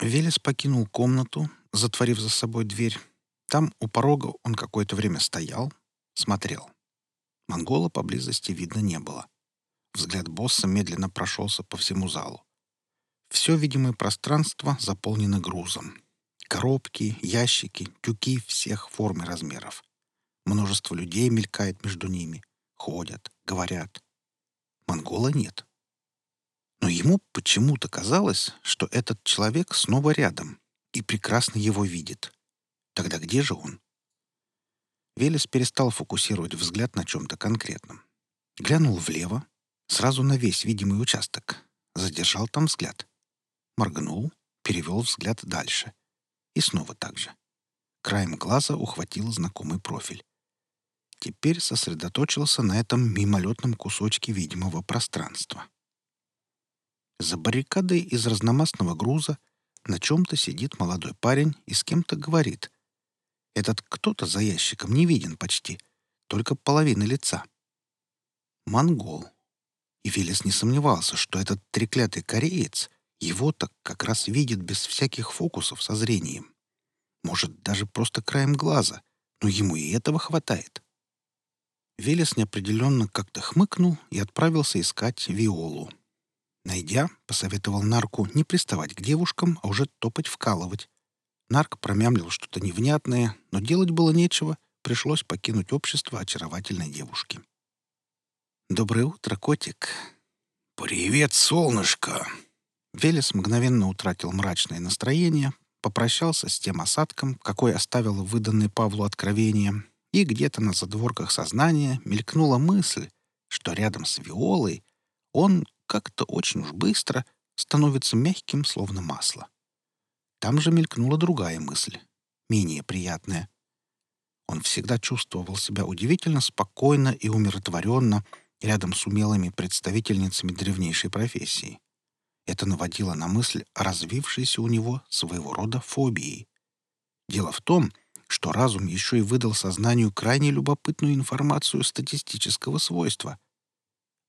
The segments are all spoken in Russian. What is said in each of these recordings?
Велес покинул комнату, затворив за собой дверь. Там, у порога, он какое-то время стоял, смотрел. Монгола поблизости видно не было. Взгляд босса медленно прошелся по всему залу. Все видимое пространство заполнено грузом. Коробки, ящики, тюки всех форм и размеров. Множество людей мелькает между ними. Ходят, говорят. Монгола нет. Но ему почему-то казалось, что этот человек снова рядом и прекрасно его видит. Тогда где же он? Велес перестал фокусировать взгляд на чем-то конкретном. Глянул влево, сразу на весь видимый участок. Задержал там взгляд. Моргнул, перевел взгляд дальше. И снова так же. Краем глаза ухватил знакомый профиль. Теперь сосредоточился на этом мимолетном кусочке видимого пространства. За баррикадой из разномастного груза на чем-то сидит молодой парень и с кем-то говорит. Этот кто-то за ящиком не виден почти, только половина лица. Монгол. И Велес не сомневался, что этот треклятый кореец его-то как раз видит без всяких фокусов со зрением. Может, даже просто краем глаза, но ему и этого хватает. Велес неопределенно как-то хмыкнул и отправился искать Виолу. Найдя, посоветовал нарку не приставать к девушкам, а уже топать вкалывать. Нарк промямлил что-то невнятное, но делать было нечего, пришлось покинуть общество очаровательной девушки. «Доброе утро, котик!» «Привет, солнышко!» Велес мгновенно утратил мрачное настроение, попрощался с тем осадком, какой оставило выданное Павлу откровение, и где-то на задворках сознания мелькнула мысль, что рядом с Виолой он как-то очень уж быстро становится мягким, словно масло. Там же мелькнула другая мысль, менее приятная. Он всегда чувствовал себя удивительно спокойно и умиротворенно рядом с умелыми представительницами древнейшей профессии. Это наводило на мысль о развившейся у него своего рода фобии. Дело в том, что разум еще и выдал сознанию крайне любопытную информацию статистического свойства.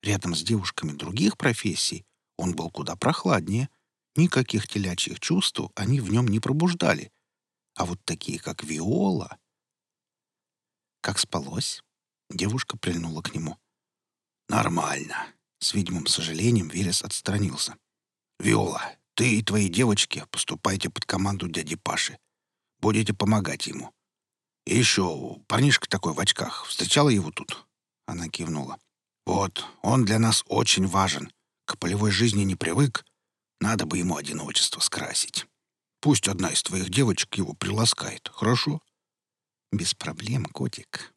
Рядом с девушками других профессий он был куда прохладнее, никаких телячьих чувств они в нем не пробуждали. А вот такие, как Виола... Как спалось? Девушка прильнула к нему. «Нормально». С видимым сожалением Велес отстранился. «Виола, ты и твои девочки поступайте под команду дяди Паши. Будете помогать ему. И еще парнишка такой в очках. Встречала его тут?» Она кивнула. «Вот, он для нас очень важен. К полевой жизни не привык. Надо бы ему одиночество скрасить. Пусть одна из твоих девочек его приласкает, хорошо?» «Без проблем, котик».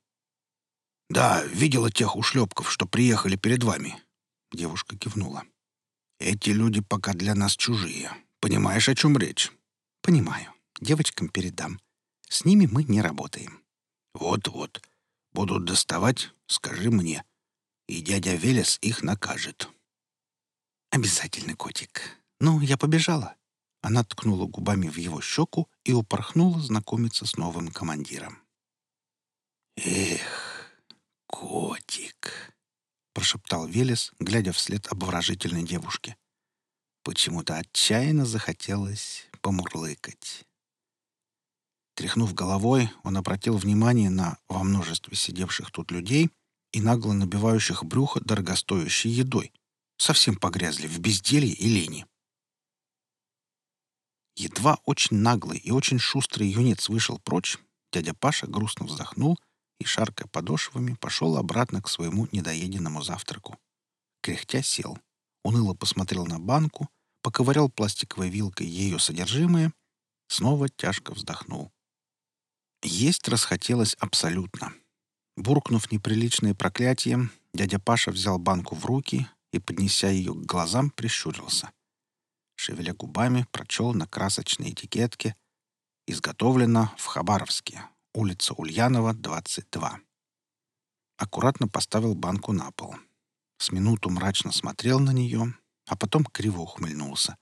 «Да, видела тех ушлепков, что приехали перед вами». Девушка кивнула. Эти люди пока для нас чужие. Понимаешь, о чем речь? Понимаю. Девочкам передам. С ними мы не работаем. Вот-вот. Будут доставать, скажи мне. И дядя Велес их накажет. Обязательно, котик. Ну, я побежала. Она ткнула губами в его щеку и упорхнула знакомиться с новым командиром. Эх, котик. — прошептал Велес, глядя вслед обворожительной девушке. Почему-то отчаянно захотелось помурлыкать. Тряхнув головой, он обратил внимание на во множестве сидевших тут людей и нагло набивающих брюхо дорогостоящей едой. Совсем погрязли в безделье и лени. Едва очень наглый и очень шустрый юнец вышел прочь, дядя Паша грустно вздохнул — и, шаркая подошвами, пошел обратно к своему недоеденному завтраку. Кряхтя сел, уныло посмотрел на банку, поковырял пластиковой вилкой ее содержимое, снова тяжко вздохнул. Есть расхотелось абсолютно. Буркнув неприличное проклятие, дядя Паша взял банку в руки и, поднеся ее к глазам, прищурился. Шевеля губами, прочел на красочной этикетке «Изготовлено в Хабаровске, улица Ульянова, 22. Аккуратно поставил банку на пол. С минуту мрачно смотрел на нее, а потом криво ухмыльнулся.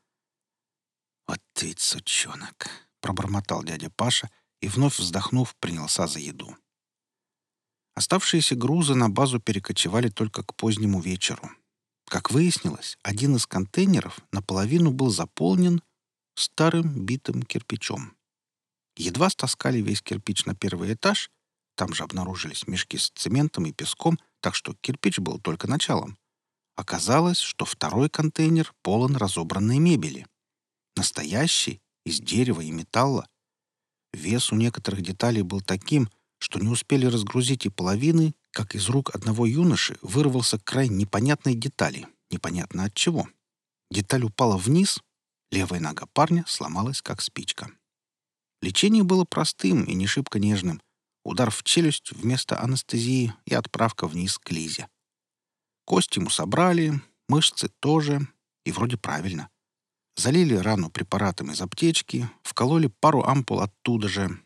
«Вот ведь сучонок!» — пробормотал дядя Паша и, вновь вздохнув, принялся за еду. Оставшиеся грузы на базу перекочевали только к позднему вечеру. Как выяснилось, один из контейнеров наполовину был заполнен, старым битым кирпичом. Едва стаскали весь кирпич на первый этаж, там же обнаружились мешки с цементом и песком, так что кирпич был только началом. Оказалось, что второй контейнер полон разобранной мебели. Настоящий, из дерева и металла. Вес у некоторых деталей был таким, что не успели разгрузить и половины, как из рук одного юноши вырвался край непонятной детали, непонятно от чего. Деталь упала вниз, левая нога парня сломалась, как спичка. Лечение было простым и не шибко нежным. Удар в челюсть вместо анестезии и отправка вниз к Лизе. Кость ему собрали, мышцы тоже, и вроде правильно. Залили рану препаратом из аптечки, вкололи пару ампул оттуда же.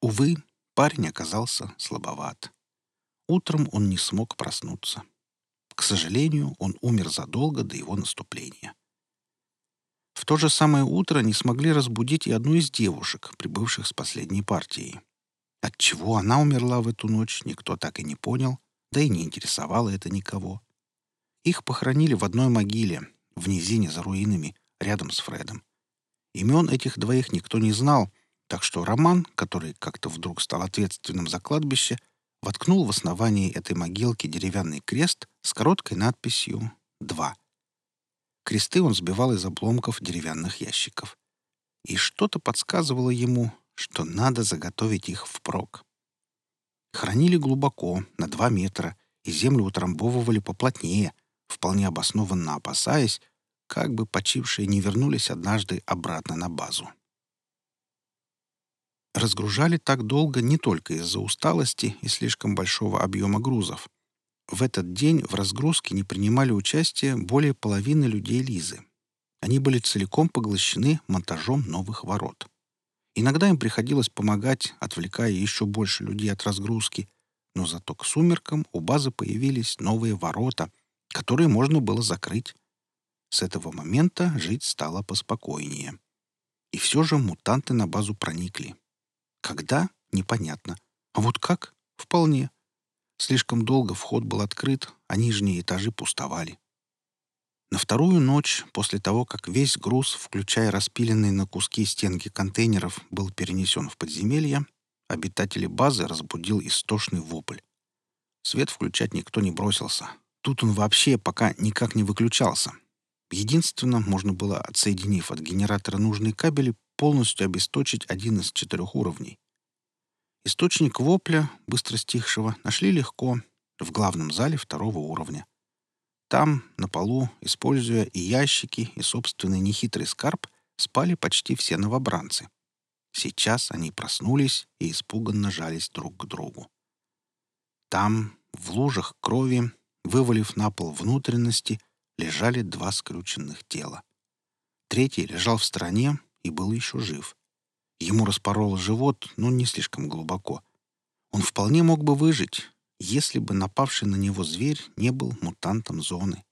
Увы, парень оказался слабоват. Утром он не смог проснуться. К сожалению, он умер задолго до его наступления. В то же самое утро не смогли разбудить и одну из девушек, прибывших с последней партией. Отчего она умерла в эту ночь, никто так и не понял, да и не интересовало это никого. Их похоронили в одной могиле, в низине за руинами, рядом с Фредом. Имен этих двоих никто не знал, так что Роман, который как-то вдруг стал ответственным за кладбище, воткнул в основании этой могилки деревянный крест с короткой надписью «Два». Кресты он сбивал из обломков деревянных ящиков. И что-то подсказывало ему, что надо заготовить их впрок. Хранили глубоко, на два метра, и землю утрамбовывали поплотнее, вполне обоснованно опасаясь, как бы почившие не вернулись однажды обратно на базу. Разгружали так долго не только из-за усталости и слишком большого объема грузов. В этот день в разгрузке не принимали участие более половины людей Лизы. Они были целиком поглощены монтажом новых ворот. Иногда им приходилось помогать, отвлекая еще больше людей от разгрузки, но зато к сумеркам у базы появились новые ворота, которые можно было закрыть. С этого момента жить стало поспокойнее. И все же мутанты на базу проникли. Когда? Непонятно. А вот как? Вполне. Слишком долго вход был открыт, а нижние этажи пустовали. На вторую ночь, после того, как весь груз, включая распиленные на куски стенки контейнеров, был перенесен в подземелье, обитатели базы разбудил истошный вопль. Свет включать никто не бросился. Тут он вообще пока никак не выключался. Единственно, можно было, отсоединив от генератора нужные кабели, полностью обесточить один из четырех уровней. Источник вопля, быстро стихшего, нашли легко, в главном зале второго уровня. Там, на полу, используя и ящики, и собственный нехитрый скарб, спали почти все новобранцы. Сейчас они проснулись и испуганно жались друг к другу. Там, в лужах крови, вывалив на пол внутренности, лежали два скрюченных тела. Третий лежал в стороне, и был еще жив. Ему распорол живот, но не слишком глубоко. Он вполне мог бы выжить, если бы напавший на него зверь не был мутантом зоны.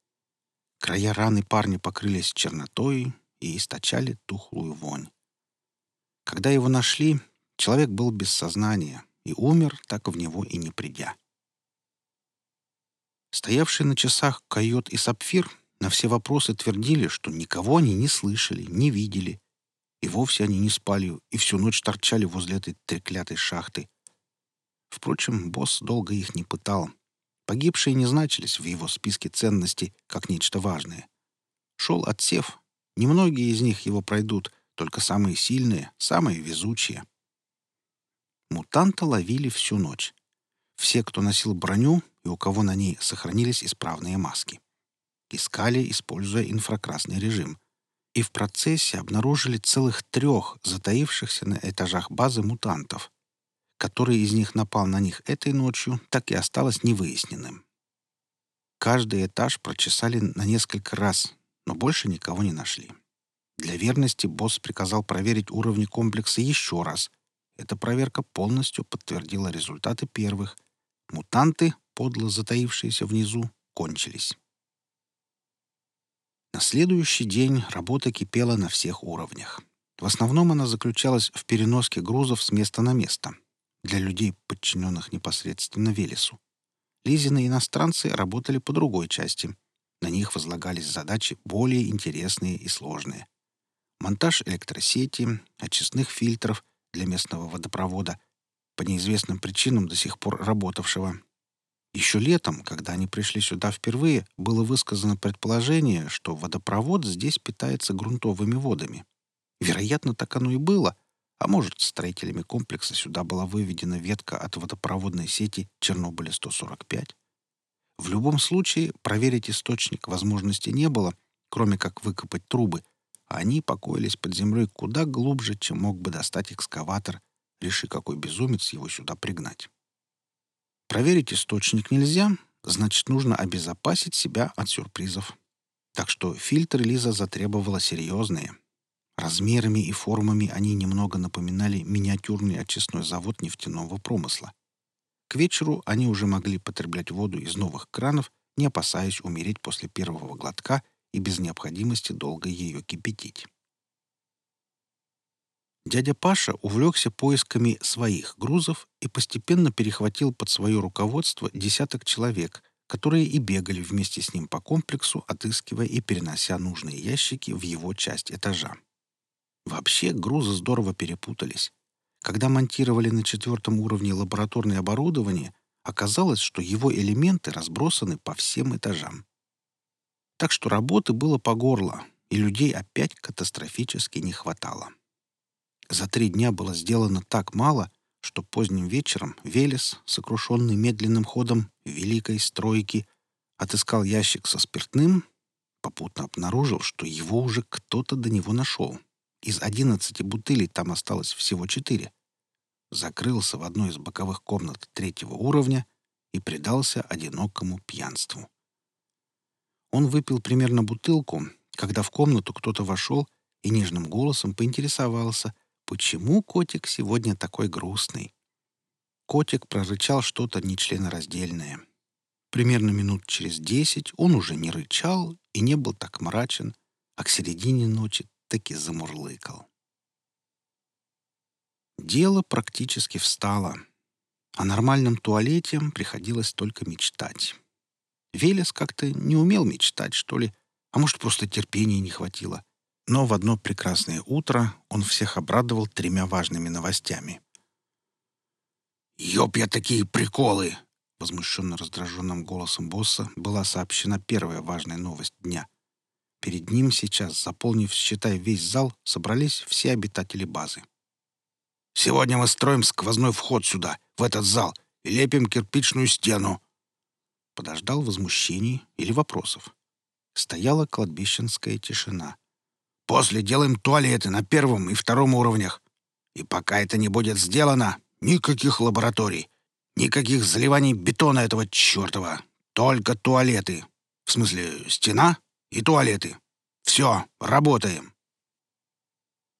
Края раны парня покрылись чернотой и источали тухлую вонь. Когда его нашли, человек был без сознания и умер, так в него и не придя. Стоявшие на часах койот и сапфир на все вопросы твердили, что никого они не слышали, не видели, и вовсе они не спали и всю ночь торчали возле этой треклятой шахты. Впрочем, босс долго их не пытал. Погибшие не значились в его списке ценностей как нечто важное. Шел отсев. Немногие из них его пройдут, только самые сильные, самые везучие. Мутанта ловили всю ночь. Все, кто носил броню и у кого на ней сохранились исправные маски. Искали, используя инфракрасный режим — и в процессе обнаружили целых трех затаившихся на этажах базы мутантов. Который из них напал на них этой ночью, так и осталось невыясненным. Каждый этаж прочесали на несколько раз, но больше никого не нашли. Для верности босс приказал проверить уровни комплекса еще раз. Эта проверка полностью подтвердила результаты первых. Мутанты, подло затаившиеся внизу, кончились. На следующий день работа кипела на всех уровнях. В основном она заключалась в переноске грузов с места на место для людей, подчиненных непосредственно Велесу. Лизины иностранцы работали по другой части. На них возлагались задачи более интересные и сложные. монтаж электросети, очистных фильтров для местного водопровода, по неизвестным причинам до сих пор работавшего. Еще летом, когда они пришли сюда впервые, было высказано предположение, что водопровод здесь питается грунтовыми водами. Вероятно, так оно и было, а может, строителями комплекса сюда была выведена ветка от водопроводной сети Чернобыля-145. В любом случае, проверить источник возможности не было, кроме как выкопать трубы, они покоились под землей куда глубже, чем мог бы достать экскаватор, реши какой безумец его сюда пригнать. Проверить источник нельзя, значит, нужно обезопасить себя от сюрпризов. Так что фильтры Лиза затребовала серьезные. Размерами и формами они немного напоминали миниатюрный очистной завод нефтяного промысла. К вечеру они уже могли потреблять воду из новых кранов, не опасаясь умереть после первого глотка и без необходимости долго ее кипятить. Дядя Паша увлекся поисками своих грузов и постепенно перехватил под свое руководство десяток человек, которые и бегали вместе с ним по комплексу, отыскивая и перенося нужные ящики в его часть этажа. Вообще грузы здорово перепутались. Когда монтировали на четвертом уровне лабораторное оборудование, оказалось, что его элементы разбросаны по всем этажам. Так что работы было по горло, и людей опять катастрофически не хватало. За три дня было сделано так мало, что поздним вечером Велес, сокрушенный медленным ходом великой стройки, отыскал ящик со спиртным, попутно обнаружил, что его уже кто-то до него нашел. Из одиннадцати бутылей там осталось всего четыре. Закрылся в одной из боковых комнат третьего уровня и предался одинокому пьянству. Он выпил примерно бутылку, когда в комнату кто-то вошел и нежным голосом поинтересовался, почему котик сегодня такой грустный. Котик прорычал что-то нечленораздельное. Примерно минут через десять он уже не рычал и не был так мрачен, а к середине ночи таки замурлыкал. Дело практически встало. О нормальном туалете приходилось только мечтать. Велес как-то не умел мечтать, что ли, а может, просто терпения не хватило. Но в одно прекрасное утро он всех обрадовал тремя важными новостями. «Ёб я такие приколы!» Возмущенно раздраженным голосом босса была сообщена первая важная новость дня — Перед ним сейчас, заполнив, считай, весь зал, собрались все обитатели базы. «Сегодня мы строим сквозной вход сюда, в этот зал, и лепим кирпичную стену». Подождал возмущений или вопросов. Стояла кладбищенская тишина. «После делаем туалеты на первом и втором уровнях. И пока это не будет сделано, никаких лабораторий, никаких заливаний бетона этого чертова, только туалеты. В смысле, стена и туалеты. Все, работаем.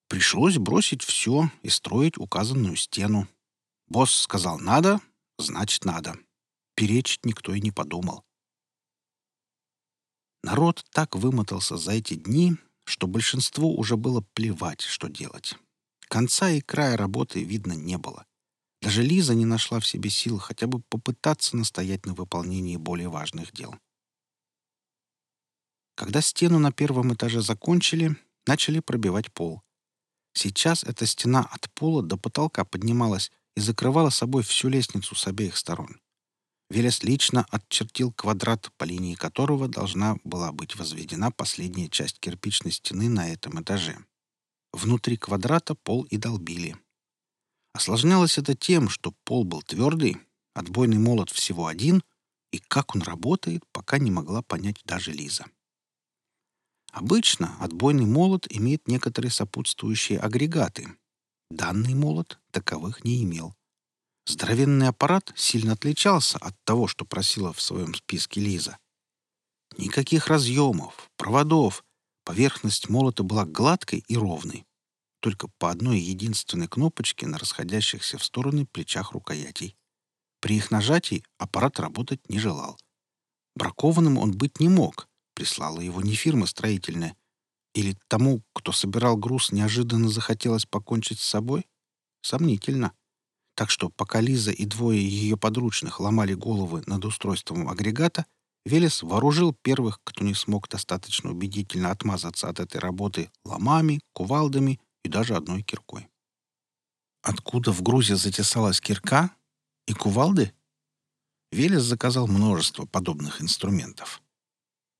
Пришлось бросить все и строить указанную стену. Босс сказал «надо», значит «надо». Перечить никто и не подумал. Народ так вымотался за эти дни, что большинству уже было плевать, что делать. Конца и края работы видно не было. Даже Лиза не нашла в себе сил хотя бы попытаться настоять на выполнении более важных дел. Когда стену на первом этаже закончили, начали пробивать пол. Сейчас эта стена от пола до потолка поднималась и закрывала собой всю лестницу с обеих сторон. Велес лично отчертил квадрат, по линии которого должна была быть возведена последняя часть кирпичной стены на этом этаже. Внутри квадрата пол и долбили. Осложнялось это тем, что пол был твердый, отбойный молот всего один, и как он работает, пока не могла понять даже Лиза. Обычно отбойный молот имеет некоторые сопутствующие агрегаты. Данный молот таковых не имел. Здоровенный аппарат сильно отличался от того, что просила в своем списке Лиза. Никаких разъемов, проводов. Поверхность молота была гладкой и ровной. Только по одной единственной кнопочке на расходящихся в стороны плечах рукоятей. При их нажатии аппарат работать не желал. Бракованным он быть не мог, Прислала его не фирма строительная. Или тому, кто собирал груз, неожиданно захотелось покончить с собой? Сомнительно. Так что, пока Лиза и двое ее подручных ломали головы над устройством агрегата, Велес вооружил первых, кто не смог достаточно убедительно отмазаться от этой работы, ломами, кувалдами и даже одной киркой. Откуда в грузе затесалась кирка и кувалды? Велес заказал множество подобных инструментов.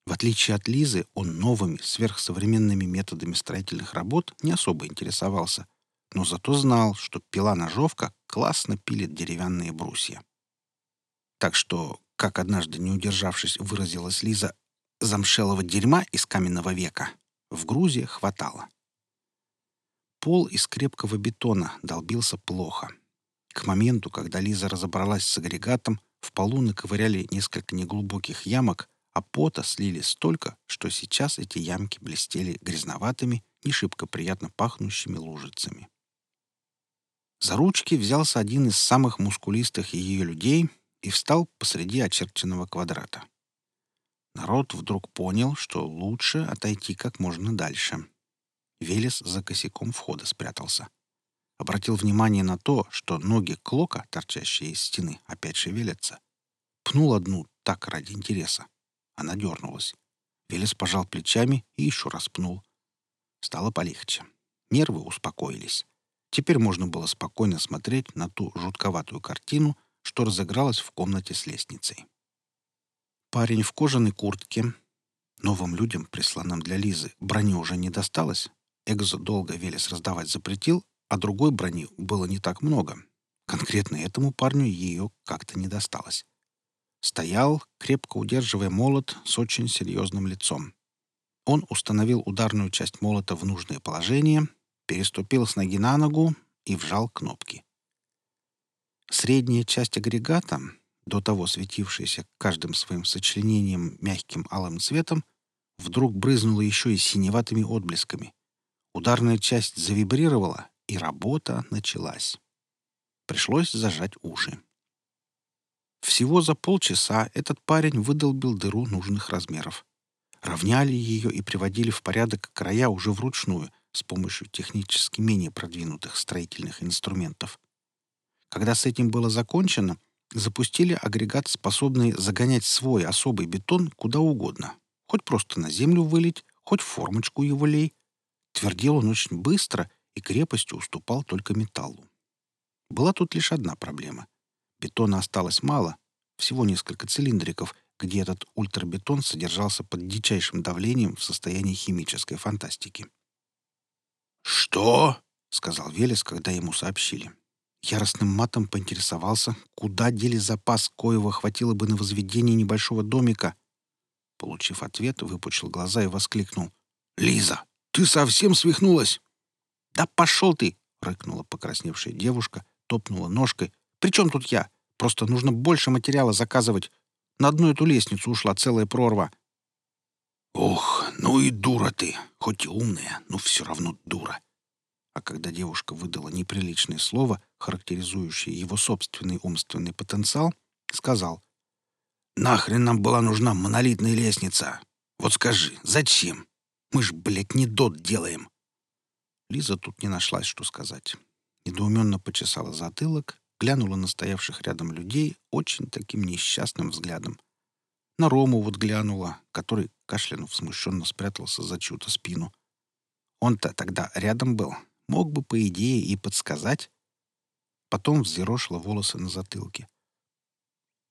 В отличие от Лизы, он новыми, сверхсовременными методами строительных работ не особо интересовался, но зато знал, что пила-ножовка классно пилит деревянные брусья. Так что, как однажды не удержавшись, выразилась Лиза, замшелого дерьма из каменного века в Грузии хватало. Пол из крепкого бетона долбился плохо. К моменту, когда Лиза разобралась с агрегатом, в полу наковыряли несколько неглубоких ямок, а пота слили столько, что сейчас эти ямки блестели грязноватыми, не шибко приятно пахнущими лужицами. За ручки взялся один из самых мускулистых ее людей и встал посреди очерченного квадрата. Народ вдруг понял, что лучше отойти как можно дальше. Велес за косяком входа спрятался. Обратил внимание на то, что ноги Клока, торчащие из стены, опять шевелятся. Пнул одну так ради интереса. Она дернулась. Велес пожал плечами и еще раз пнул. Стало полегче. Нервы успокоились. Теперь можно было спокойно смотреть на ту жутковатую картину, что разыгралась в комнате с лестницей. Парень в кожаной куртке. Новым людям, присланным для Лизы, брони уже не досталось. Экзо долго Велес раздавать запретил, а другой брони было не так много. Конкретно этому парню ее как-то не досталось. Стоял, крепко удерживая молот с очень серьезным лицом. Он установил ударную часть молота в нужное положение, переступил с ноги на ногу и вжал кнопки. Средняя часть агрегата, до того светившаяся каждым своим сочленением мягким алым цветом, вдруг брызнула еще и синеватыми отблесками. Ударная часть завибрировала, и работа началась. Пришлось зажать уши. Всего за полчаса этот парень выдолбил дыру нужных размеров. Равняли ее и приводили в порядок края уже вручную, с помощью технически менее продвинутых строительных инструментов. Когда с этим было закончено, запустили агрегат, способный загонять свой особый бетон куда угодно. Хоть просто на землю вылить, хоть формочку его лей. Твердел он очень быстро и крепостью уступал только металлу. Была тут лишь одна проблема. Бетона осталось мало, всего несколько цилиндриков, где этот ультрабетон содержался под дичайшим давлением в состоянии химической фантастики. «Что?» — сказал Велес, когда ему сообщили. Яростным матом поинтересовался, куда дели запас, коего хватило бы на возведение небольшого домика. Получив ответ, выпучил глаза и воскликнул. «Лиза, ты совсем свихнулась?» «Да пошел ты!» — рыкнула покрасневшая девушка, топнула ножкой. «При чем тут я? Просто нужно больше материала заказывать. На одну эту лестницу ушла целая прорва. Ох, ну и дура ты. Хоть и умная, но все равно дура. А когда девушка выдала неприличное слово, характеризующее его собственный умственный потенциал, сказал. «Нахрен нам была нужна монолитная лестница? Вот скажи, зачем? Мы ж, блядь, не дот делаем». Лиза тут не нашлась, что сказать. Недоуменно почесала затылок глянула на стоявших рядом людей очень таким несчастным взглядом. На Рому вот глянула, который, кашлянув, смущенно спрятался за чью-то спину. Он-то тогда рядом был, мог бы, по идее, и подсказать. Потом взъерошила волосы на затылке.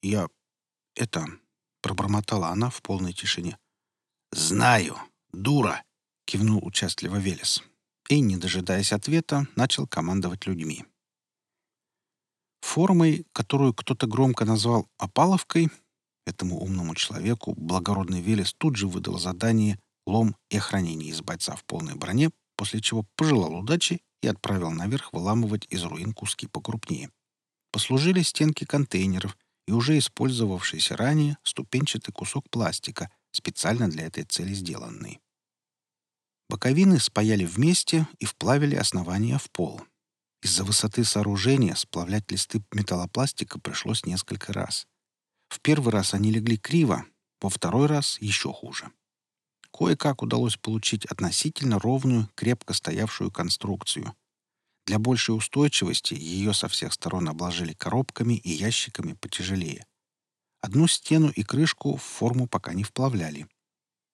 «Я... это...» — пробормотала она в полной тишине. «Знаю, дура!» — кивнул участливо Велес. И, не дожидаясь ответа, начал командовать людьми. Формой, которую кто-то громко назвал «опаловкой», этому умному человеку благородный Велес тут же выдал задание лом и охранение из бойца в полной броне, после чего пожелал удачи и отправил наверх выламывать из руин куски покрупнее. Послужили стенки контейнеров и уже использовавшийся ранее ступенчатый кусок пластика, специально для этой цели сделанный. Боковины спаяли вместе и вплавили основание в пол. Из-за высоты сооружения сплавлять листы металлопластика пришлось несколько раз. В первый раз они легли криво, во второй раз еще хуже. Кое-как удалось получить относительно ровную, крепко стоявшую конструкцию. Для большей устойчивости ее со всех сторон обложили коробками и ящиками потяжелее. Одну стену и крышку в форму пока не вплавляли.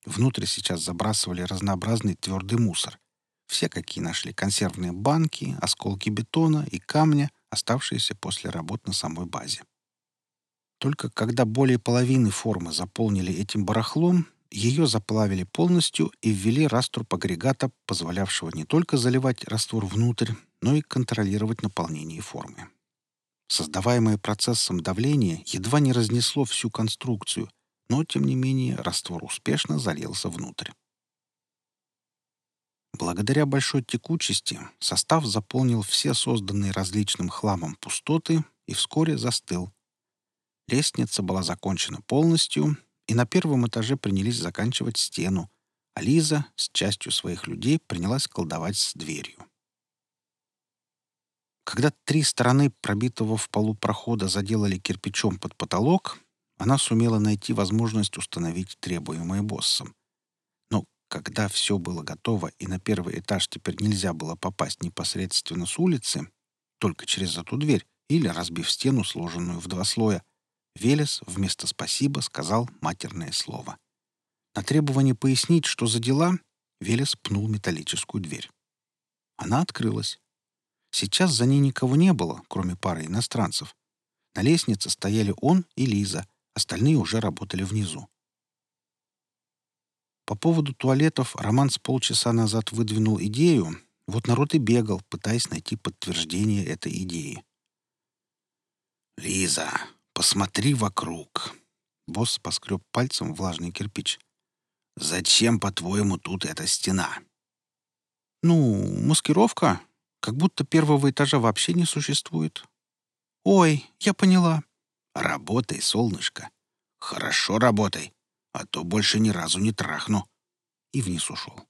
Внутрь сейчас забрасывали разнообразный твердый мусор. Все, какие нашли консервные банки, осколки бетона и камня, оставшиеся после работ на самой базе. Только когда более половины формы заполнили этим барахлом, ее заплавили полностью и ввели раструб агрегата, позволявшего не только заливать раствор внутрь, но и контролировать наполнение формы. Создаваемое процессом давление едва не разнесло всю конструкцию, но, тем не менее, раствор успешно залился внутрь. Благодаря большой текучести состав заполнил все созданные различным хламом пустоты и вскоре застыл. Лестница была закончена полностью, и на первом этаже принялись заканчивать стену, а Лиза с частью своих людей принялась колдовать с дверью. Когда три стороны пробитого в полу прохода заделали кирпичом под потолок, она сумела найти возможность установить требуемое боссом. Но когда все было готово и на первый этаж теперь нельзя было попасть непосредственно с улицы, только через эту дверь или разбив стену, сложенную в два слоя, Велес вместо «спасибо» сказал матерное слово. На требование пояснить, что за дела, Велес пнул металлическую дверь. Она открылась. Сейчас за ней никого не было, кроме пары иностранцев. На лестнице стояли он и Лиза, остальные уже работали внизу. По поводу туалетов Роман с полчаса назад выдвинул идею, вот народ и бегал, пытаясь найти подтверждение этой идеи. «Лиза, посмотри вокруг!» Босс поскреб пальцем влажный кирпич. «Зачем, по-твоему, тут эта стена?» «Ну, маскировка», как будто первого этажа вообще не существует. «Ой, я поняла». «Работай, солнышко. Хорошо работай, а то больше ни разу не трахну». И вниз ушел.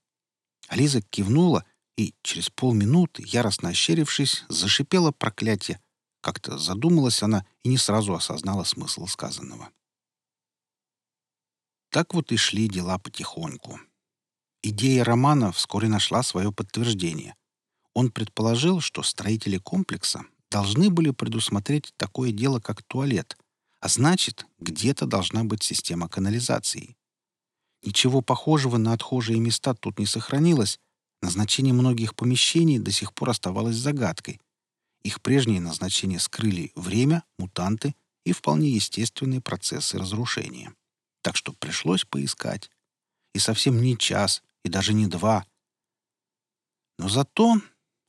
Ализа кивнула и, через полминуты, яростно ощерившись, зашипела проклятие. Как-то задумалась она и не сразу осознала смысл сказанного. Так вот и шли дела потихоньку. Идея романа вскоре нашла свое подтверждение — он предположил, что строители комплекса должны были предусмотреть такое дело, как туалет, а значит, где-то должна быть система канализации. Ничего похожего на отхожие места тут не сохранилось, назначение многих помещений до сих пор оставалось загадкой. Их прежнее назначение скрыли время, мутанты и вполне естественные процессы разрушения. Так что пришлось поискать. И совсем не час, и даже не два. Но зато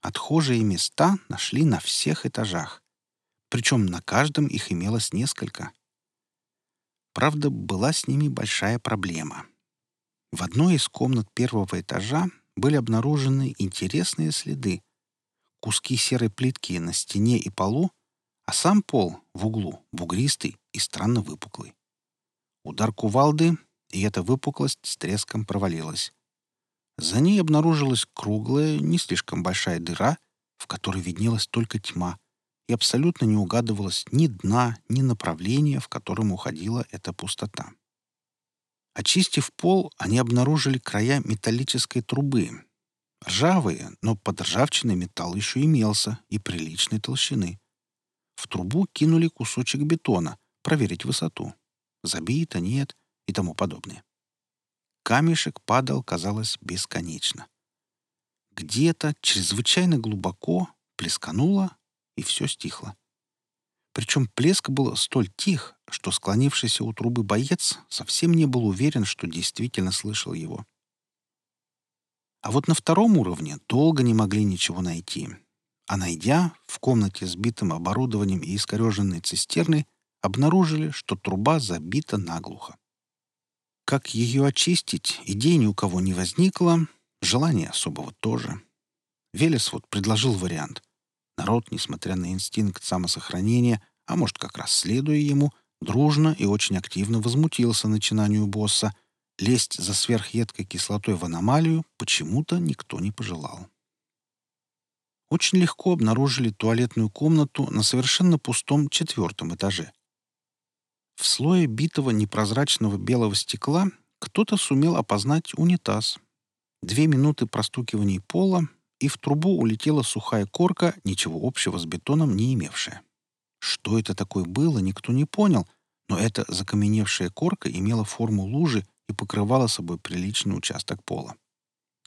Отхожие места нашли на всех этажах. Причем на каждом их имелось несколько. Правда, была с ними большая проблема. В одной из комнат первого этажа были обнаружены интересные следы. Куски серой плитки на стене и полу, а сам пол в углу бугристый и странно выпуклый. Удар кувалды, и эта выпуклость с треском провалилась. За ней обнаружилась круглая, не слишком большая дыра, в которой виднелась только тьма, и абсолютно не угадывалось ни дна, ни направления, в котором уходила эта пустота. Очистив пол, они обнаружили края металлической трубы. Ржавые, но под ржавчиной металл еще имелся и приличной толщины. В трубу кинули кусочек бетона, проверить высоту. Забито, нет и тому подобное. Камешек падал, казалось, бесконечно. Где-то чрезвычайно глубоко плескануло, и все стихло. Причем плеск был столь тих, что склонившийся у трубы боец совсем не был уверен, что действительно слышал его. А вот на втором уровне долго не могли ничего найти. А найдя, в комнате с битым оборудованием и искореженной цистерной, обнаружили, что труба забита наглухо. Как ее очистить, идей ни у кого не возникло, желания особого тоже. Велес вот предложил вариант. Народ, несмотря на инстинкт самосохранения, а может, как раз следуя ему, дружно и очень активно возмутился начинанию босса. Лезть за сверхъедкой кислотой в аномалию почему-то никто не пожелал. Очень легко обнаружили туалетную комнату на совершенно пустом четвертом этаже. В слое битого непрозрачного белого стекла кто-то сумел опознать унитаз. Две минуты простукиваний пола, и в трубу улетела сухая корка, ничего общего с бетоном не имевшая. Что это такое было, никто не понял, но эта закаменевшая корка имела форму лужи и покрывала собой приличный участок пола.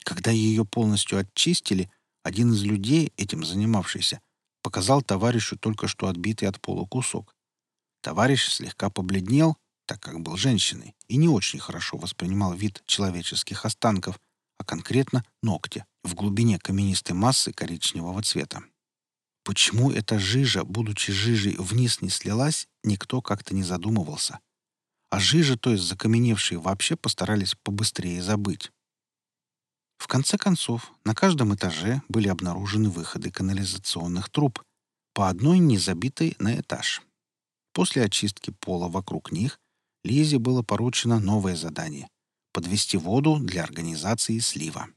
Когда ее полностью очистили, один из людей, этим занимавшийся, показал товарищу только что отбитый от пола кусок. Товарищ слегка побледнел, так как был женщиной, и не очень хорошо воспринимал вид человеческих останков, а конкретно ногти в глубине каменистой массы коричневого цвета. Почему эта жижа, будучи жижей, вниз не слилась, никто как-то не задумывался. А жижа, то есть закаменевшие, вообще постарались побыстрее забыть. В конце концов, на каждом этаже были обнаружены выходы канализационных труб, по одной не забитой на этаж. После очистки пола вокруг них Лизе было поручено новое задание — подвести воду для организации слива.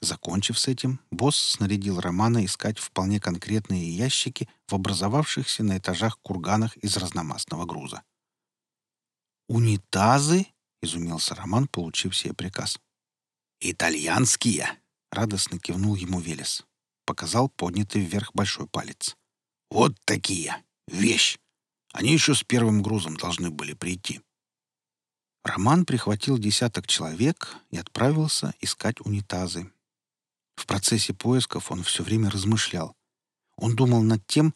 Закончив с этим, босс снарядил Романа искать вполне конкретные ящики в образовавшихся на этажах курганах из разномастного груза. «Унитазы?» — изумился Роман, получив себе приказ. «Итальянские!» — радостно кивнул ему Велес. Показал поднятый вверх большой палец. «Вот такие! Вещь! Они еще с первым грузом должны были прийти». Роман прихватил десяток человек и отправился искать унитазы. В процессе поисков он все время размышлял. Он думал над тем,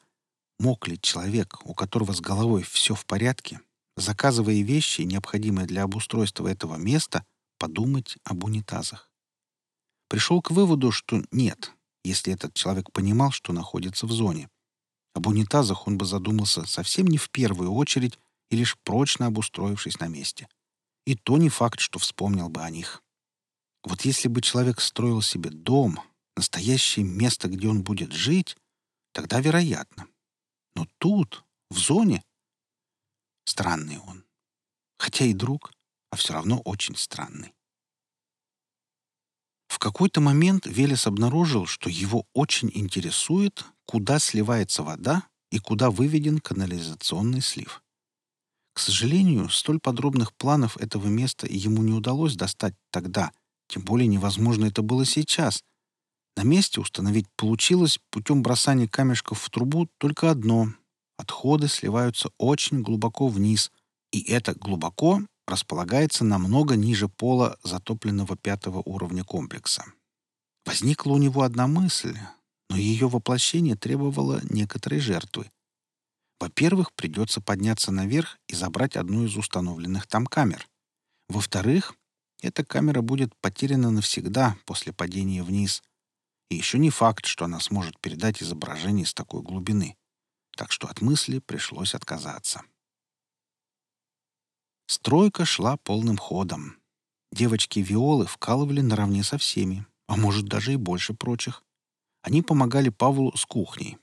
мог ли человек, у которого с головой все в порядке, заказывая вещи, необходимые для обустройства этого места, подумать об унитазах. Пришел к выводу, что нет, если этот человек понимал, что находится в зоне. Об унитазах он бы задумался совсем не в первую очередь и лишь прочно обустроившись на месте. И то не факт, что вспомнил бы о них. Вот если бы человек строил себе дом, настоящее место, где он будет жить, тогда вероятно. Но тут, в зоне, странный он. Хотя и друг, а все равно очень странный. В какой-то момент Велес обнаружил, что его очень интересует, куда сливается вода и куда выведен канализационный слив. К сожалению, столь подробных планов этого места ему не удалось достать тогда, тем более невозможно это было сейчас. На месте установить получилось путем бросания камешков в трубу только одно — отходы сливаются очень глубоко вниз, и это глубоко располагается намного ниже пола затопленного пятого уровня комплекса. Возникла у него одна мысль, но ее воплощение требовало некоторой жертвы. Во-первых, придется подняться наверх и забрать одну из установленных там камер. Во-вторых, эта камера будет потеряна навсегда после падения вниз. И еще не факт, что она сможет передать изображение с такой глубины. Так что от мысли пришлось отказаться. Стройка шла полным ходом. Девочки Виолы вкалывали наравне со всеми, а может даже и больше прочих. Они помогали Павлу с кухней.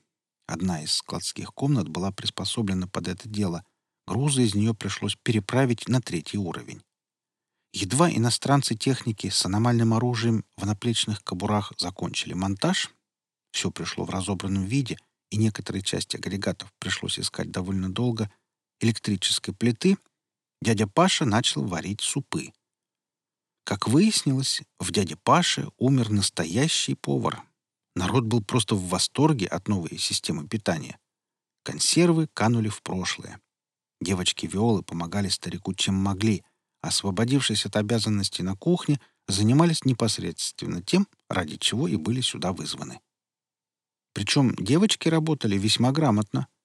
Одна из складских комнат была приспособлена под это дело. Грузы из нее пришлось переправить на третий уровень. Едва иностранцы техники с аномальным оружием в наплечных кобурах закончили монтаж, все пришло в разобранном виде, и некоторые части агрегатов пришлось искать довольно долго, электрической плиты дядя Паша начал варить супы. Как выяснилось, в дяде Паше умер настоящий повар. Народ был просто в восторге от новой системы питания. Консервы канули в прошлое. Девочки Виолы помогали старику чем могли, освободившись от обязанностей на кухне, занимались непосредственно тем, ради чего и были сюда вызваны. Причем девочки работали весьма грамотно —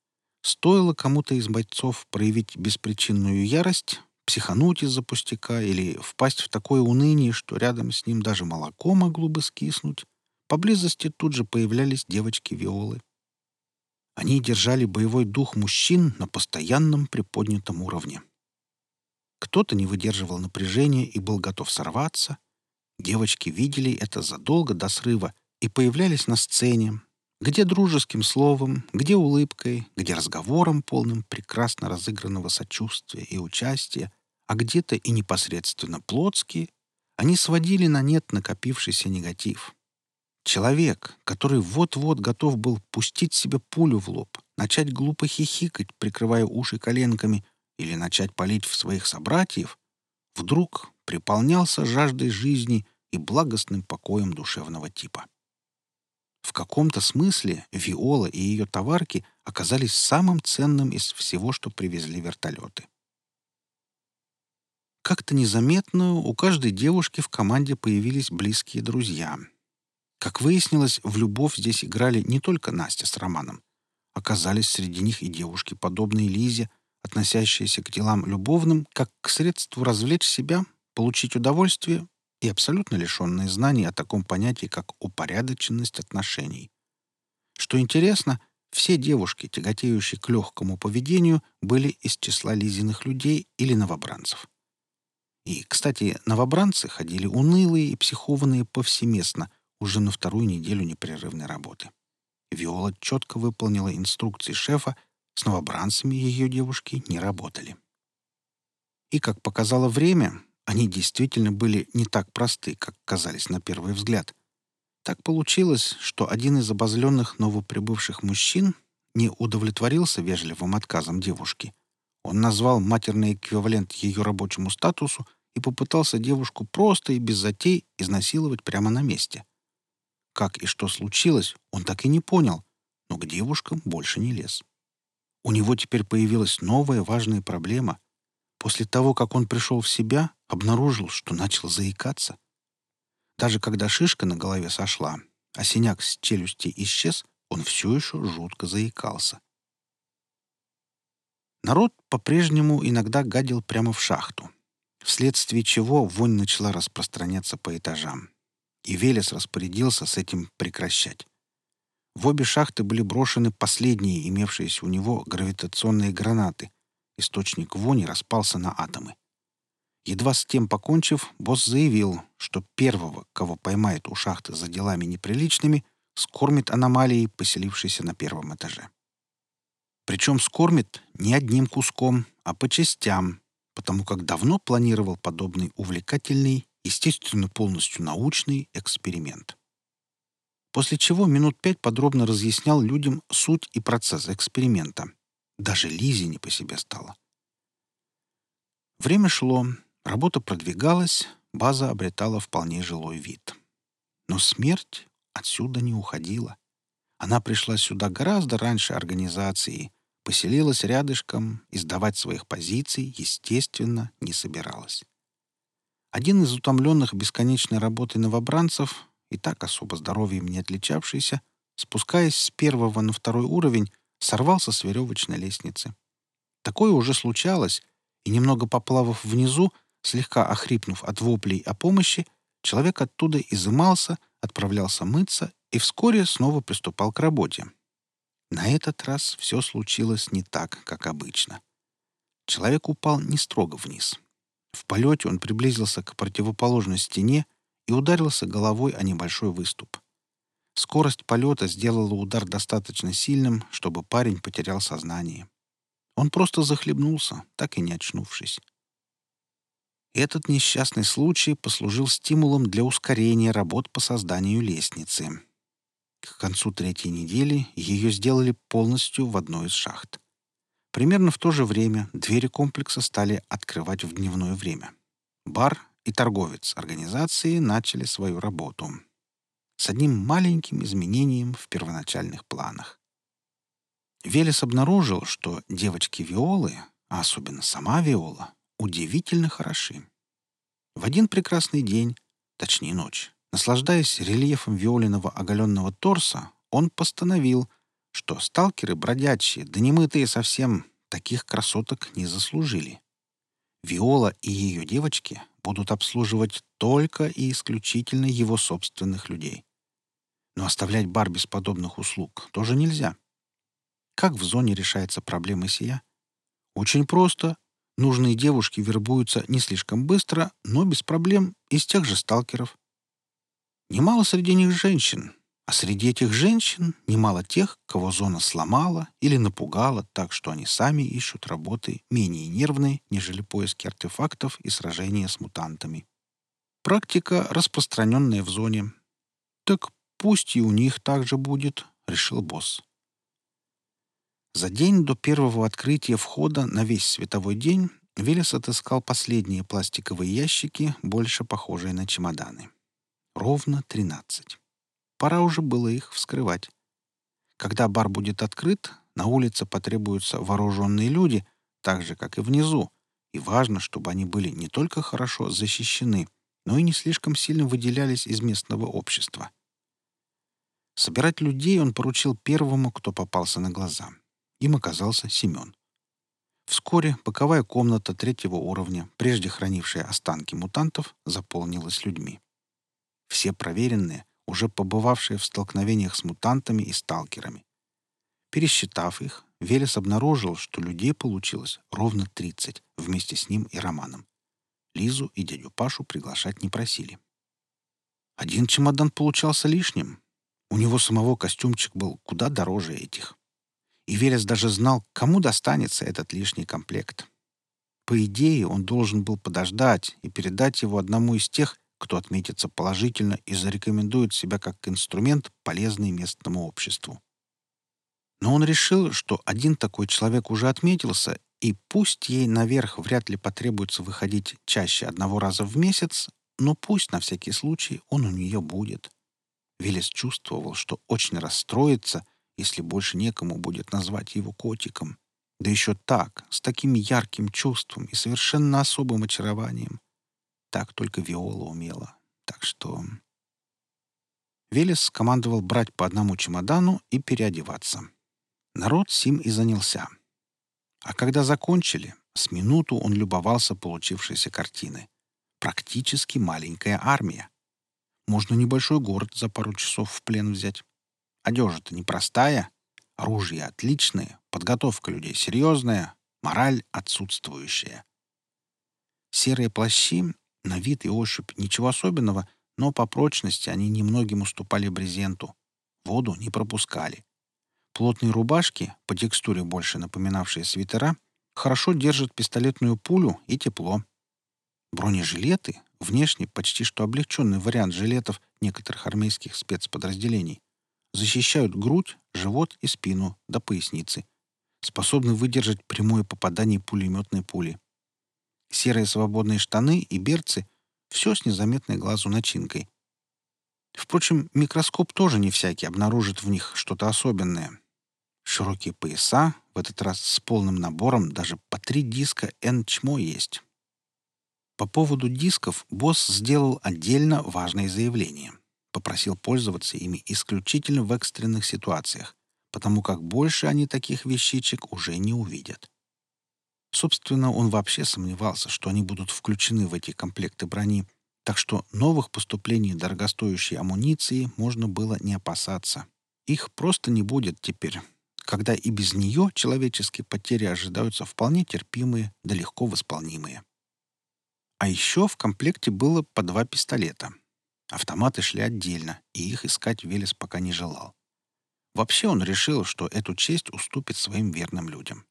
Стоило кому-то из бойцов проявить беспричинную ярость, психануть из-за пустяка или впасть в такое уныние, что рядом с ним даже молоко могло бы скиснуть, поблизости тут же появлялись девочки-виолы. Они держали боевой дух мужчин на постоянном приподнятом уровне. Кто-то не выдерживал напряжения и был готов сорваться. Девочки видели это задолго до срыва и появлялись на сцене, где дружеским словом, где улыбкой, где разговором, полным прекрасно разыгранного сочувствия и участия, а где-то и непосредственно плотски, они сводили на нет накопившийся негатив. Человек, который вот-вот готов был пустить себе пулю в лоб, начать глупо хихикать, прикрывая уши коленками, или начать палить в своих собратьев, вдруг приполнялся жаждой жизни и благостным покоем душевного типа. В каком-то смысле Виола и ее товарки оказались самым ценным из всего, что привезли вертолеты. Как-то незаметно у каждой девушки в команде появились близкие друзья. Как выяснилось, в любовь здесь играли не только Настя с Романом. Оказались среди них и девушки, подобные Лизе, относящиеся к делам любовным как к средству развлечь себя, получить удовольствие и абсолютно лишенные знаний о таком понятии, как упорядоченность отношений. Что интересно, все девушки, тяготеющие к легкому поведению, были из числа Лизиных людей или новобранцев. И, кстати, новобранцы ходили унылые и психованные повсеместно уже на вторую неделю непрерывной работы. Виола четко выполнила инструкции шефа, с новобранцами ее девушки не работали. И, как показало время, они действительно были не так просты, как казались на первый взгляд. Так получилось, что один из обозленных новоприбывших мужчин не удовлетворился вежливым отказом девушки. Он назвал матерный эквивалент ее рабочему статусу и попытался девушку просто и без затей изнасиловать прямо на месте. Как и что случилось, он так и не понял, но к девушкам больше не лез. У него теперь появилась новая важная проблема. После того, как он пришел в себя, обнаружил, что начал заикаться. Даже когда шишка на голове сошла, а синяк с челюсти исчез, он все еще жутко заикался. Народ по-прежнему иногда гадил прямо в шахту, вследствие чего вонь начала распространяться по этажам. И Велес распорядился с этим прекращать. В обе шахты были брошены последние имевшиеся у него гравитационные гранаты. Источник вони распался на атомы. Едва с тем покончив, босс заявил, что первого, кого поймает у шахты за делами неприличными, скормит аномалией, поселившейся на первом этаже. Причем скормит не одним куском, а по частям, потому как давно планировал подобный увлекательный, естественно, полностью научный эксперимент. После чего минут пять подробно разъяснял людям суть и процесс эксперимента. Даже Лизе не по себе стало. Время шло, работа продвигалась, база обретала вполне жилой вид. Но смерть отсюда не уходила. Она пришла сюда гораздо раньше организации, поселилась рядышком и сдавать своих позиций, естественно, не собиралась. Один из утомленных бесконечной работой новобранцев, и так особо здоровьем не отличавшийся, спускаясь с первого на второй уровень, сорвался с веревочной лестницы. Такое уже случалось, и немного поплавав внизу, слегка охрипнув от воплей о помощи, человек оттуда изымался, отправлялся мыться и вскоре снова приступал к работе. На этот раз все случилось не так, как обычно. Человек упал не строго вниз. В полете он приблизился к противоположной стене и ударился головой о небольшой выступ. Скорость полета сделала удар достаточно сильным, чтобы парень потерял сознание. Он просто захлебнулся, так и не очнувшись. Этот несчастный случай послужил стимулом для ускорения работ по созданию лестницы. К концу третьей недели ее сделали полностью в одной из шахт. Примерно в то же время двери комплекса стали открывать в дневное время. Бар и торговец организации начали свою работу. С одним маленьким изменением в первоначальных планах. Велес обнаружил, что девочки Виолы, а особенно сама Виола, удивительно хороши. В один прекрасный день, точнее ночь, Наслаждаясь рельефом Виолиного оголенного торса, он постановил, что сталкеры бродячие, да немытые совсем, таких красоток не заслужили. Виола и ее девочки будут обслуживать только и исключительно его собственных людей. Но оставлять бар без подобных услуг тоже нельзя. Как в зоне решается проблема сия? Очень просто. Нужные девушки вербуются не слишком быстро, но без проблем из тех же сталкеров. Немало среди них женщин, а среди этих женщин немало тех, кого зона сломала или напугала так, что они сами ищут работы менее нервные, нежели поиски артефактов и сражения с мутантами. Практика, распространенная в зоне. Так пусть и у них так же будет, решил босс. За день до первого открытия входа на весь световой день Велес отыскал последние пластиковые ящики, больше похожие на чемоданы. Ровно тринадцать. Пора уже было их вскрывать. Когда бар будет открыт, на улице потребуются вооруженные люди, так же, как и внизу, и важно, чтобы они были не только хорошо защищены, но и не слишком сильно выделялись из местного общества. Собирать людей он поручил первому, кто попался на глаза. Им оказался Семен. Вскоре боковая комната третьего уровня, прежде хранившая останки мутантов, заполнилась людьми. Все проверенные, уже побывавшие в столкновениях с мутантами и сталкерами. Пересчитав их, Велес обнаружил, что людей получилось ровно 30, вместе с ним и Романом. Лизу и дядю Пашу приглашать не просили. Один чемодан получался лишним. У него самого костюмчик был куда дороже этих. И Велес даже знал, кому достанется этот лишний комплект. По идее, он должен был подождать и передать его одному из тех, кто отметится положительно и зарекомендует себя как инструмент, полезный местному обществу. Но он решил, что один такой человек уже отметился, и пусть ей наверх вряд ли потребуется выходить чаще одного раза в месяц, но пусть на всякий случай он у нее будет. Велес чувствовал, что очень расстроится, если больше некому будет назвать его котиком. Да еще так, с таким ярким чувством и совершенно особым очарованием. Так только Виола умела. Так что... Велес командовал брать по одному чемодану и переодеваться. Народ сим и занялся. А когда закончили, с минуту он любовался получившейся картиной. Практически маленькая армия. Можно небольшой город за пару часов в плен взять. Одежа-то непростая, оружие отличное, подготовка людей серьезная, мораль отсутствующая. Серые плащи на вид и ощупь ничего особенного, но по прочности они немногим уступали брезенту. Воду не пропускали. Плотные рубашки, по текстуре больше напоминавшие свитера, хорошо держат пистолетную пулю и тепло. Бронежилеты, внешне почти что облегченный вариант жилетов некоторых армейских спецподразделений, защищают грудь, живот и спину до поясницы, способны выдержать прямое попадание пулеметной пули серые свободные штаны и берцы — все с незаметной глазу начинкой. Впрочем, микроскоп тоже не всякий обнаружит в них что-то особенное. Широкие пояса, в этот раз с полным набором, даже по три диска N-чмо есть. По поводу дисков босс сделал отдельно важное заявление. Попросил пользоваться ими исключительно в экстренных ситуациях, потому как больше они таких вещичек уже не увидят. Собственно, он вообще сомневался, что они будут включены в эти комплекты брони, так что новых поступлений дорогостоящей амуниции можно было не опасаться. Их просто не будет теперь, когда и без нее человеческие потери ожидаются вполне терпимые да легко восполнимые. А еще в комплекте было по два пистолета. Автоматы шли отдельно, и их искать Велес пока не желал. Вообще он решил, что эту честь уступит своим верным людям.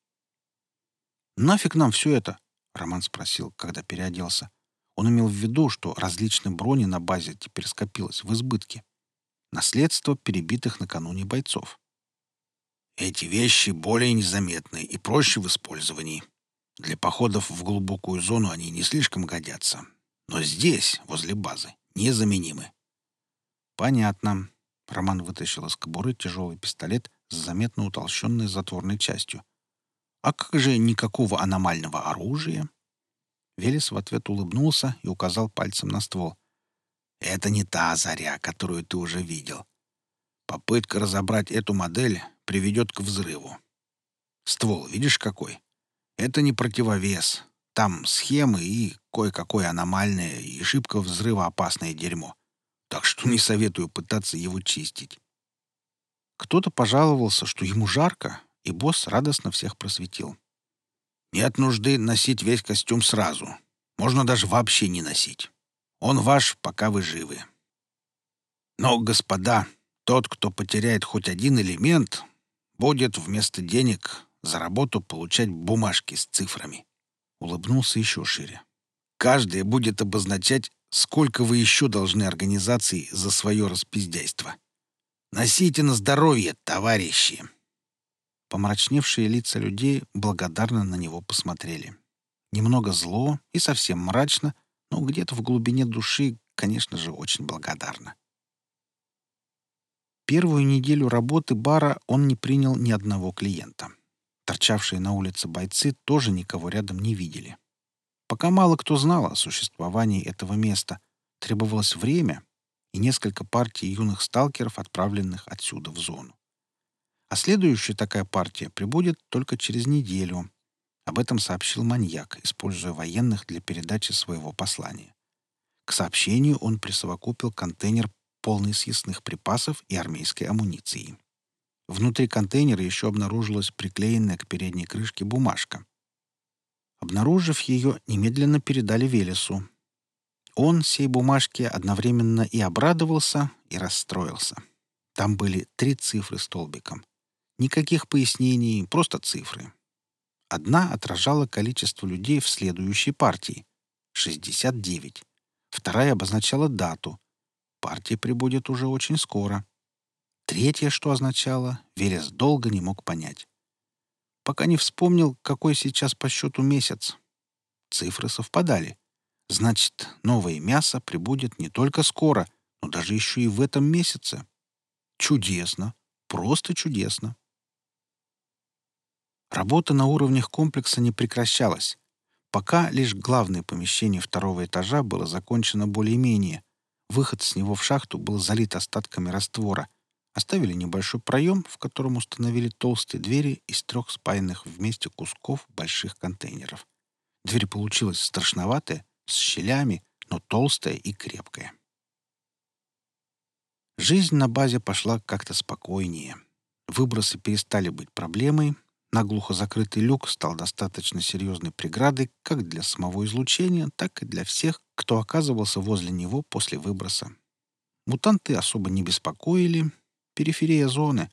«Нафиг нам все это?» — Роман спросил, когда переоделся. Он имел в виду, что различные брони на базе теперь скопилось в избытке. Наследство перебитых накануне бойцов. «Эти вещи более незаметны и проще в использовании. Для походов в глубокую зону они не слишком годятся. Но здесь, возле базы, незаменимы». «Понятно». Роман вытащил из кобуры тяжелый пистолет с заметно утолщенной затворной частью. «А как же никакого аномального оружия?» Велес в ответ улыбнулся и указал пальцем на ствол. «Это не та заря, которую ты уже видел. Попытка разобрать эту модель приведет к взрыву. Ствол, видишь какой? Это не противовес. Там схемы и кое-какое аномальное и шибко взрывоопасное дерьмо. Так что не советую пытаться его чистить. Кто-то пожаловался, что ему жарко, и босс радостно всех просветил. «Нет нужды носить весь костюм сразу. Можно даже вообще не носить. Он ваш, пока вы живы. Но, господа, тот, кто потеряет хоть один элемент, будет вместо денег за работу получать бумажки с цифрами». Улыбнулся еще шире. «Каждая будет обозначать, сколько вы еще должны организации за свое распиздяйство. Носите на здоровье, товарищи!» Помрачневшие лица людей благодарно на него посмотрели. Немного зло и совсем мрачно, но где-то в глубине души, конечно же, очень благодарно. первую неделю работы бара он не принял ни одного клиента. Торчавшие на улице бойцы тоже никого рядом не видели. Пока мало кто знал о существовании этого места, требовалось время и несколько партий юных сталкеров, отправленных отсюда в зону. А следующая такая партия прибудет только через неделю. Об этом сообщил маньяк, используя военных для передачи своего послания. К сообщению он присовокупил контейнер, полный съестных припасов и армейской амуниции. Внутри контейнера еще обнаружилась приклеенная к передней крышке бумажка. Обнаружив ее, немедленно передали Велесу. Он сей бумажке одновременно и обрадовался, и расстроился. Там были три цифры столбиком. Никаких пояснений, просто цифры. Одна отражала количество людей в следующей партии — 69. Вторая обозначала дату. Партия прибудет уже очень скоро. Третье, что означало, Велес долго не мог понять. Пока не вспомнил, какой сейчас по счету месяц. Цифры совпадали. Значит, новое мясо прибудет не только скоро, но даже еще и в этом месяце. Чудесно. Просто чудесно. Работа на уровнях комплекса не прекращалась. Пока лишь главное помещение второго этажа было закончено более-менее. Выход с него в шахту был залит остатками раствора. Оставили небольшой проем, в котором установили толстые двери из трех спаянных вместе кусков больших контейнеров. Дверь получилась страшноватая, с щелями, но толстая и крепкая. Жизнь на базе пошла как-то спокойнее. Выбросы перестали быть проблемой, Наглухо закрытый люк стал достаточно серьезной преградой как для самого излучения, так и для всех, кто оказывался возле него после выброса. Мутанты особо не беспокоили. Периферия зоны.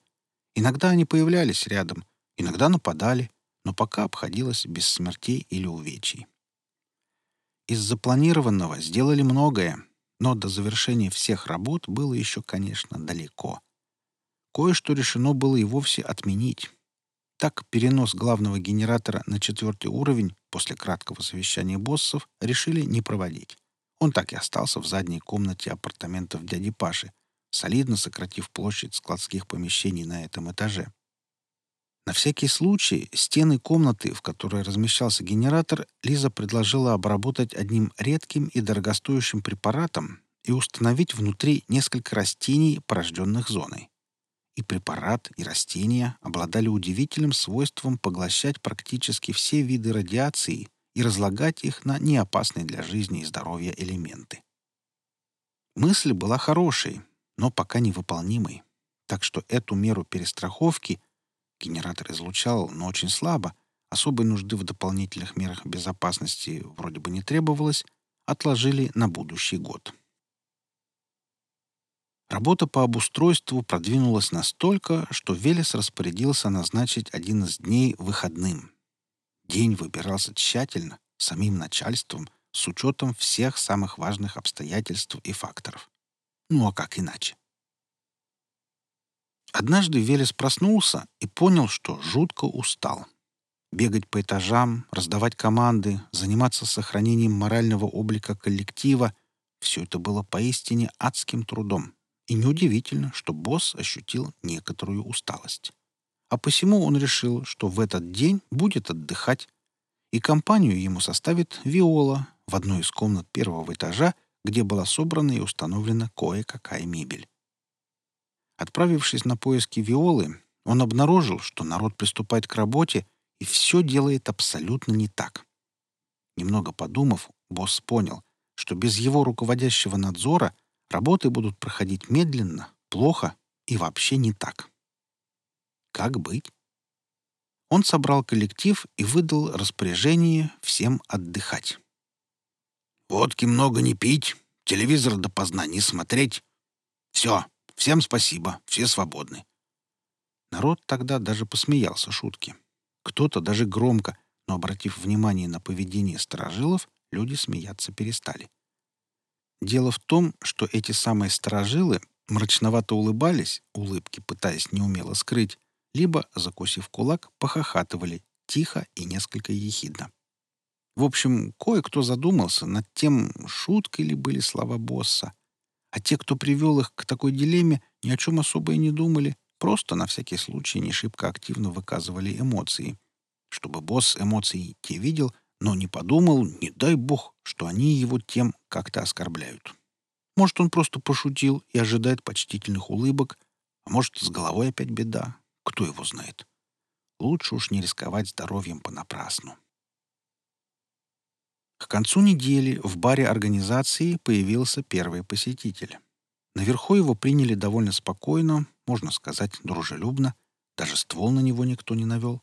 Иногда они появлялись рядом, иногда нападали, но пока обходилось без смертей или увечий. Из запланированного сделали многое, но до завершения всех работ было еще, конечно, далеко. Кое-что решено было и вовсе отменить. Так, перенос главного генератора на четвертый уровень после краткого совещания боссов решили не проводить. Он так и остался в задней комнате апартаментов дяди Паши, солидно сократив площадь складских помещений на этом этаже. На всякий случай стены комнаты, в которой размещался генератор, Лиза предложила обработать одним редким и дорогостоящим препаратом и установить внутри несколько растений, порожденных зоной и препарат, и растения обладали удивительным свойством поглощать практически все виды радиации и разлагать их на неопасные для жизни и здоровья элементы. Мысль была хорошей, но пока невыполнимой, так что эту меру перестраховки генератор излучал, но очень слабо, особой нужды в дополнительных мерах безопасности вроде бы не требовалось, отложили на будущий год. Работа по обустройству продвинулась настолько, что Велес распорядился назначить один из дней выходным. День выбирался тщательно, самим начальством, с учетом всех самых важных обстоятельств и факторов. Ну а как иначе? Однажды Велес проснулся и понял, что жутко устал. Бегать по этажам, раздавать команды, заниматься сохранением морального облика коллектива — все это было поистине адским трудом. И неудивительно, что босс ощутил некоторую усталость. А посему он решил, что в этот день будет отдыхать, и компанию ему составит Виола в одной из комнат первого этажа, где была собрана и установлена кое-какая мебель. Отправившись на поиски Виолы, он обнаружил, что народ приступает к работе и все делает абсолютно не так. Немного подумав, босс понял, что без его руководящего надзора — Работы будут проходить медленно, плохо и вообще не так. Как быть? Он собрал коллектив и выдал распоряжение всем отдыхать. «Водки много не пить, телевизор допоздна не смотреть. Все, всем спасибо, все свободны». Народ тогда даже посмеялся шутки. Кто-то даже громко, но, обратив внимание на поведение сторожилов, люди смеяться перестали. Дело в том, что эти самые сторожилы мрачновато улыбались, улыбки пытаясь неумело скрыть, либо, закусив кулак, похохатывали, тихо и несколько ехидно. В общем, кое-кто задумался над тем, шуткой ли были слова босса. А те, кто привел их к такой дилемме, ни о чем особо и не думали, просто на всякий случай не шибко активно выказывали эмоции, чтобы босс эмоций те видел, но не подумал, не дай бог, что они его тем как-то оскорбляют. Может, он просто пошутил и ожидает почтительных улыбок, а может, с головой опять беда. Кто его знает? Лучше уж не рисковать здоровьем понапрасну. К концу недели в баре организации появился первый посетитель. Наверху его приняли довольно спокойно, можно сказать, дружелюбно. Даже ствол на него никто не навел.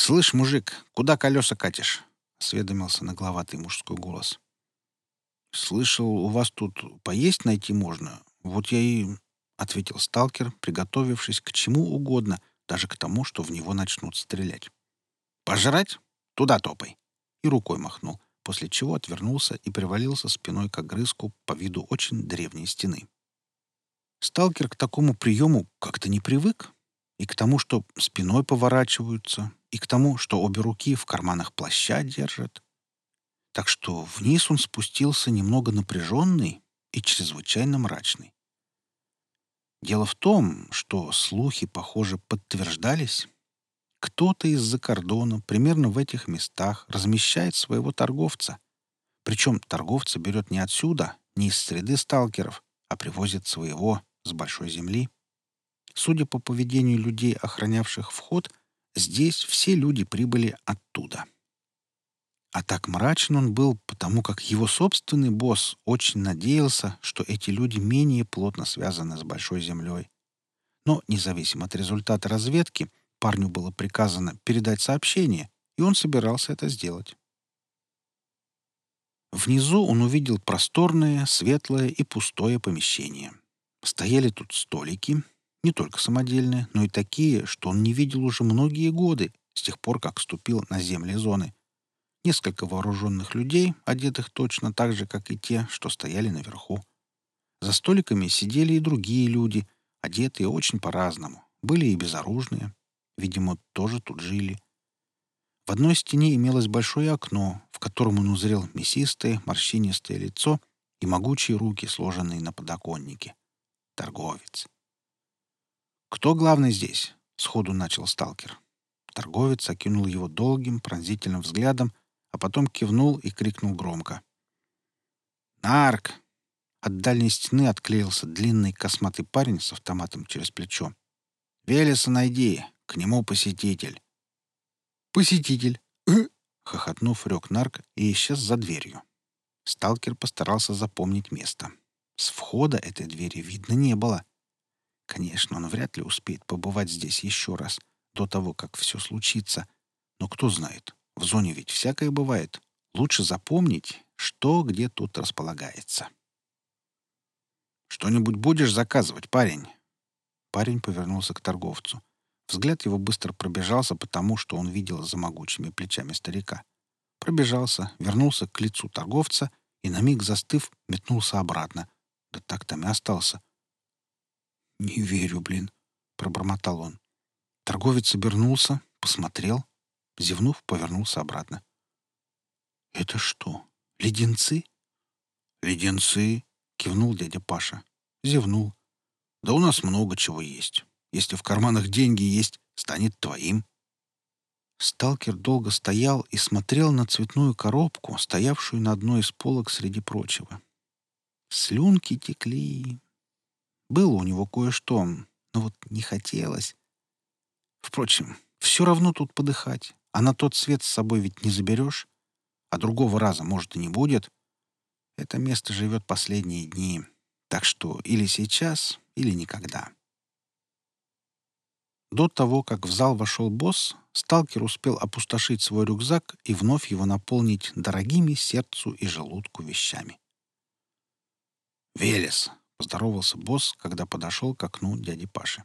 «Слышь, мужик, куда колеса катишь?» — осведомился нагловатый мужской голос. «Слышал, у вас тут поесть найти можно. Вот я и...» — ответил сталкер, приготовившись к чему угодно, даже к тому, что в него начнут стрелять. «Пожрать? Туда топай!» И рукой махнул, после чего отвернулся и привалился спиной к огрызку по виду очень древней стены. Сталкер к такому приему как-то не привык, и к тому, что спиной поворачиваются, и к тому, что обе руки в карманах плаща держат. Так что вниз он спустился немного напряженный и чрезвычайно мрачный. Дело в том, что слухи, похоже, подтверждались. Кто-то из-за кордона примерно в этих местах размещает своего торговца. Причем торговца берет не отсюда, не из среды сталкеров, а привозит своего с большой земли. Судя по поведению людей, охранявших вход, Здесь все люди прибыли оттуда. А так мрачен он был, потому как его собственный босс очень надеялся, что эти люди менее плотно связаны с Большой Землей. Но, независимо от результата разведки, парню было приказано передать сообщение, и он собирался это сделать. Внизу он увидел просторное, светлое и пустое помещение. Стояли тут столики, не только самодельные, но и такие, что он не видел уже многие годы, с тех пор, как вступил на земли зоны. Несколько вооруженных людей, одетых точно так же, как и те, что стояли наверху. За столиками сидели и другие люди, одетые очень по-разному. Были и безоружные. Видимо, тоже тут жили. В одной стене имелось большое окно, в котором он узрел мясистое, морщинистое лицо и могучие руки, сложенные на подоконнике. Торговец. «Кто главный здесь?» — сходу начал сталкер. Торговец окинул его долгим, пронзительным взглядом, а потом кивнул и крикнул громко. «Нарк!» От дальней стены отклеился длинный косматый парень с автоматом через плечо. «Велеса найди, к нему посетитель». «Посетитель!» — хохотнув, рёк нарк и исчез за дверью. Сталкер постарался запомнить место. С входа этой двери видно не было. Конечно, он вряд ли успеет побывать здесь еще раз, до того, как все случится. Но кто знает, в зоне ведь всякое бывает. Лучше запомнить, что где тут располагается. «Что-нибудь будешь заказывать, парень?» Парень повернулся к торговцу. Взгляд его быстро пробежался, потому что он видел за могучими плечами старика. Пробежался, вернулся к лицу торговца и, на миг застыв, метнулся обратно. Да так там и остался, «Не верю, блин», — пробормотал он. Торговец обернулся, посмотрел, зевнув, повернулся обратно. «Это что, леденцы?» «Леденцы», — кивнул дядя Паша. Зевнул. «Да у нас много чего есть. Если в карманах деньги есть, станет твоим». Сталкер долго стоял и смотрел на цветную коробку, стоявшую на одной из полок среди прочего. Слюнки текли, было у него кое-что, но вот не хотелось. Впрочем, все равно тут подыхать, а на тот свет с собой ведь не заберешь, а другого раза, может, и не будет. Это место живет последние дни, так что или сейчас, или никогда. До того, как в зал вошел босс, сталкер успел опустошить свой рюкзак и вновь его наполнить дорогими сердцу и желудку вещами. «Велес, — поздоровался босс, когда подошел к окну дяди Паши.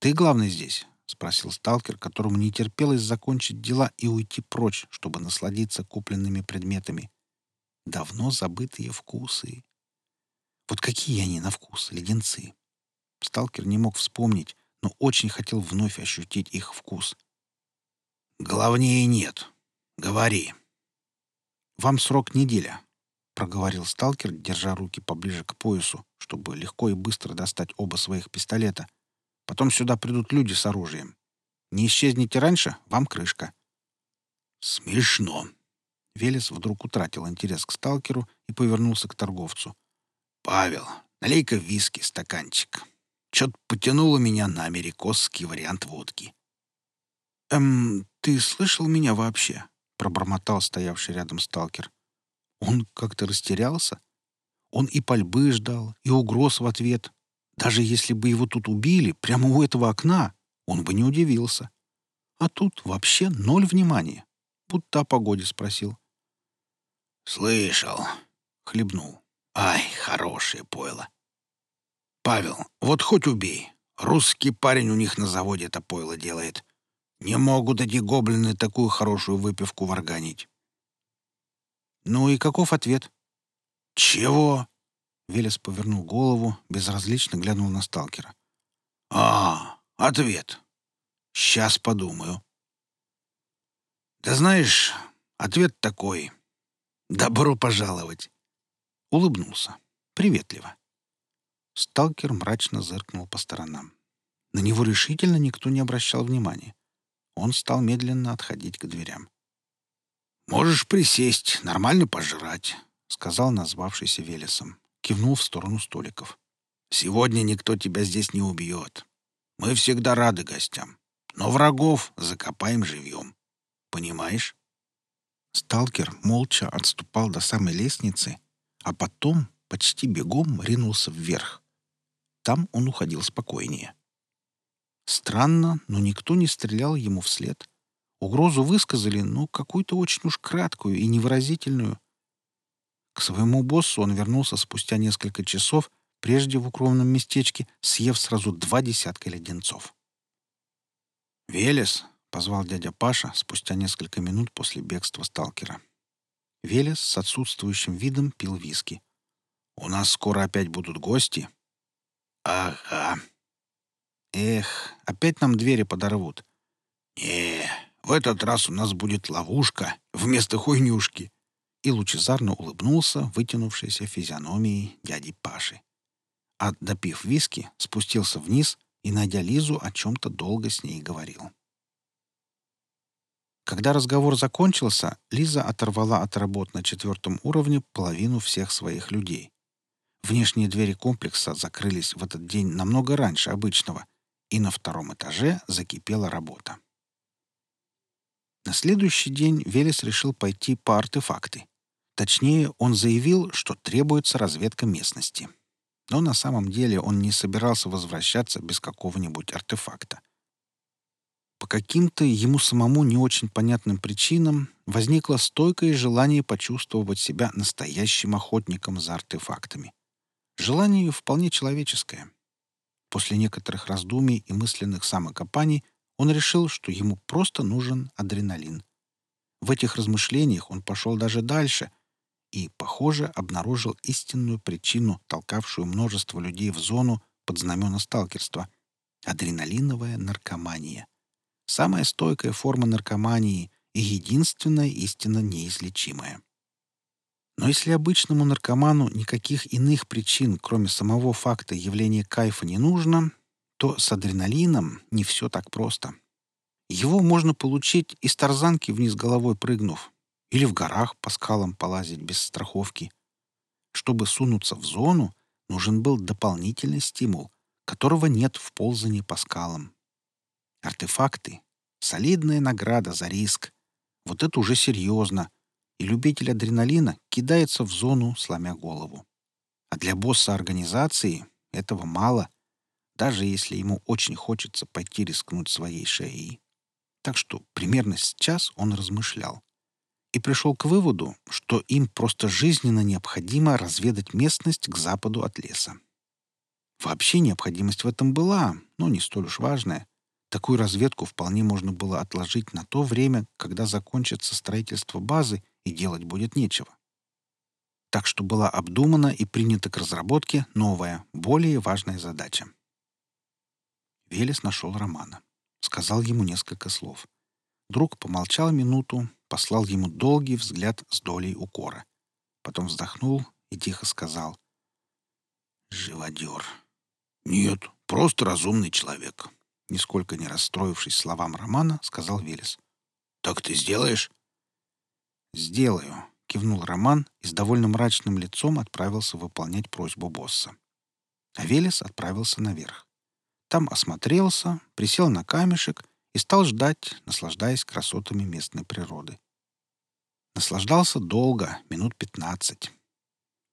«Ты главный здесь?» — спросил сталкер, которому не терпелось закончить дела и уйти прочь, чтобы насладиться купленными предметами. Давно забытые вкусы. Вот какие они на вкус, леденцы. Сталкер не мог вспомнить, но очень хотел вновь ощутить их вкус. «Главнее нет. Говори». «Вам срок неделя. Проговорил сталкер, держа руки поближе к поясу, чтобы легко и быстро достать оба своих пистолета. «Потом сюда придут люди с оружием. Не исчезните раньше, вам крышка». «Смешно». Велес вдруг утратил интерес к сталкеру и повернулся к торговцу. «Павел, налей-ка виски, стаканчик. Чё-то потянуло меня на америкосский вариант водки». «Эм, ты слышал меня вообще?» — пробормотал стоявший рядом сталкер. Он как-то растерялся. Он и пальбы ждал, и угроз в ответ. Даже если бы его тут убили, прямо у этого окна, он бы не удивился. А тут вообще ноль внимания. Будто о погоде спросил. «Слышал», — хлебнул. «Ай, хорошее пойло». «Павел, вот хоть убей. Русский парень у них на заводе это пойло делает. Не могут эти гоблины такую хорошую выпивку варганить». «Ну и каков ответ?» «Чего?» Велес повернул голову, безразлично глянул на сталкера. «А, ответ. Сейчас подумаю». «Да знаешь, ответ такой. Добро пожаловать!» Улыбнулся. Приветливо. Сталкер мрачно зыркнул по сторонам. На него решительно никто не обращал внимания. Он стал медленно отходить к дверям. «Можешь присесть, нормально пожрать», — сказал назвавшийся Велесом. Кивнул в сторону столиков. «Сегодня никто тебя здесь не убьет. Мы всегда рады гостям. Но врагов закопаем живьем. Понимаешь?» Сталкер молча отступал до самой лестницы, а потом почти бегом ринулся вверх. Там он уходил спокойнее. Странно, но никто не стрелял ему вслед — Угрозу высказали, но какую-то очень уж краткую и невыразительную. К своему боссу он вернулся спустя несколько часов, прежде в укромном местечке, съев сразу два десятка леденцов. «Велес!» — позвал дядя Паша спустя несколько минут после бегства сталкера. Велес с отсутствующим видом пил виски. «У нас скоро опять будут гости». «Ага». «Эх, опять нам двери подорвут». «Не, в этот раз у нас будет ловушка вместо хуйнюшки». И лучезарно улыбнулся вытянувшейся физиономией дяди Паши. А, допив виски, спустился вниз и, найдя Лизу, о чем-то долго с ней говорил. Когда разговор закончился, Лиза оторвала от работ на четвертом уровне половину всех своих людей. Внешние двери комплекса закрылись в этот день намного раньше обычного, и на втором этаже закипела работа. На следующий день Велес решил пойти по артефакты. Точнее, он заявил, что требуется разведка местности. Но на самом деле он не собирался возвращаться без какого-нибудь артефакта. По каким-то ему самому не очень понятным причинам возникло стойкое желание почувствовать себя настоящим охотником за артефактами. Желание вполне человеческое. После некоторых раздумий и мысленных самокопаний он решил, что ему просто нужен адреналин. В этих размышлениях он пошел даже дальше и, похоже, обнаружил истинную причину, толкавшую множество людей в зону под знамена сталкерства — адреналиновая наркомания. Самая стойкая форма наркомании и единственная истинно неизлечимая. Но если обычному наркоману никаких иных причин, кроме самого факта явления кайфа, не нужно, то с адреналином не все так просто. Его можно получить из тарзанки вниз головой прыгнув, или в горах по скалам полазить без страховки. Чтобы сунуться в зону, нужен был дополнительный стимул, которого нет в ползании по скалам. Артефакты — солидная награда за риск. Вот это уже серьезно, и любитель адреналина кидается в зону, сломя голову. А для босса организации этого мало — даже если ему очень хочется пойти рискнуть своей шеей. Так что примерно сейчас он размышлял и пришел к выводу, что им просто жизненно необходимо разведать местность к западу от леса. Вообще необходимость в этом была, но не столь уж важная. Такую разведку вполне можно было отложить на то время, когда закончится строительство базы и делать будет нечего. Так что была обдумана и принята к разработке новая, более важная задача. Велес нашел Романа. Сказал ему несколько слов. Друг помолчал минуту, послал ему долгий взгляд с долей укора. потом вздохнул и тихо сказал. «Живодер». «Нет, просто разумный человек», — нисколько не расстроившись словам Романа, сказал Велес. «Так ты сделаешь?» «Сделаю», — кивнул Роман и с довольно мрачным лицом отправился выполнять просьбу босса. А Велес отправился наверх. Там осмотрелся, присел на камешек и стал ждать, наслаждаясь красотами местной природы. Наслаждался долго, минут пятнадцать.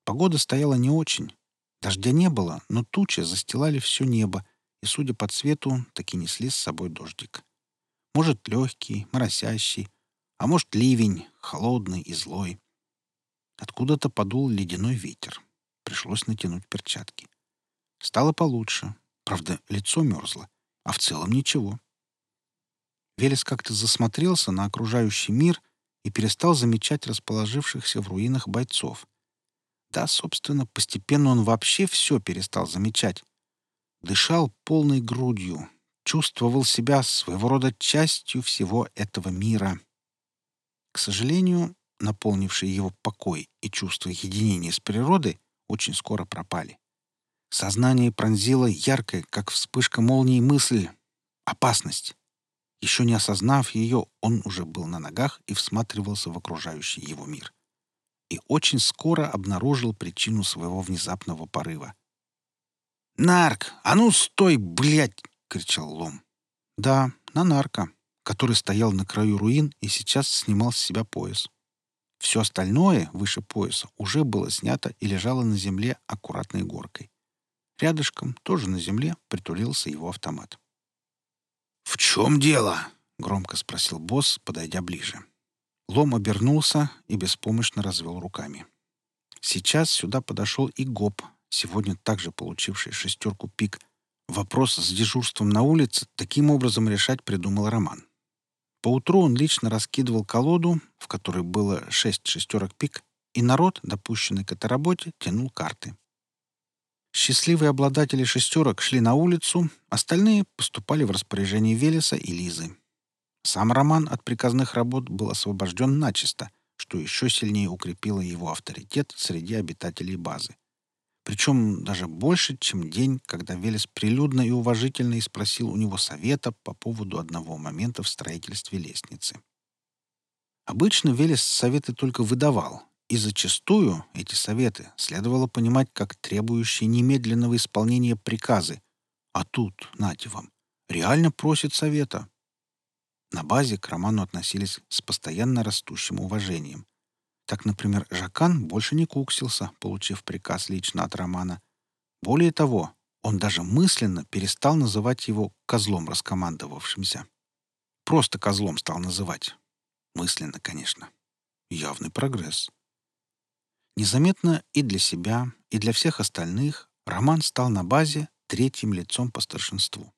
Погода стояла не очень. Дождя не было, но тучи застилали все небо, и, судя по цвету, таки несли с собой дождик. Может, легкий, моросящий, а может, ливень, холодный и злой. Откуда-то подул ледяной ветер. Пришлось натянуть перчатки. Стало получше. Правда, лицо мерзло. А в целом ничего. Велес как-то засмотрелся на окружающий мир и перестал замечать расположившихся в руинах бойцов. Да, собственно, постепенно он вообще все перестал замечать. Дышал полной грудью, чувствовал себя своего рода частью всего этого мира. К сожалению, наполнившие его покой и чувство единения с природой, очень скоро пропали. Сознание пронзило яркая, как вспышка молнии, мысль — опасность. Еще не осознав ее, он уже был на ногах и всматривался в окружающий его мир. И очень скоро обнаружил причину своего внезапного порыва. «Нарк! А ну стой, блядь!» — кричал Лом. «Да, на нарка, который стоял на краю руин и сейчас снимал с себя пояс. Все остальное, выше пояса, уже было снято и лежало на земле аккуратной горкой. Рядышком, тоже на земле, притулился его автомат. «В чем дело?» — громко спросил босс, подойдя ближе. Лом обернулся и беспомощно развел руками. Сейчас сюда подошел и Гоп, сегодня также получивший шестерку пик. Вопрос с дежурством на улице таким образом решать придумал Роман. Поутру он лично раскидывал колоду, в которой было шесть шестерок пик, и народ, допущенный к этой работе, тянул карты. Счастливые обладатели шестерок шли на улицу, остальные поступали в распоряжение Велеса и Лизы. Сам Роман от приказных работ был освобожден начисто, что еще сильнее укрепило его авторитет среди обитателей базы. Причем даже больше, чем день, когда Велес прилюдно и уважительно спросил у него совета по поводу одного момента в строительстве лестницы. Обычно Велес советы только выдавал, и зачастую эти советы следовало понимать как требующие немедленного исполнения приказы. А тут, нате вам, реально просит совета. На базе к Роману относились с постоянно растущим уважением. Так, например, Жакан больше не куксился, получив приказ лично от Романа. Более того, он даже мысленно перестал называть его козлом раскомандовавшимся. Просто козлом стал называть. Мысленно, конечно. Явный прогресс. Незаметно и для себя, и для всех остальных Роман стал на базе третьим лицом по старшинству.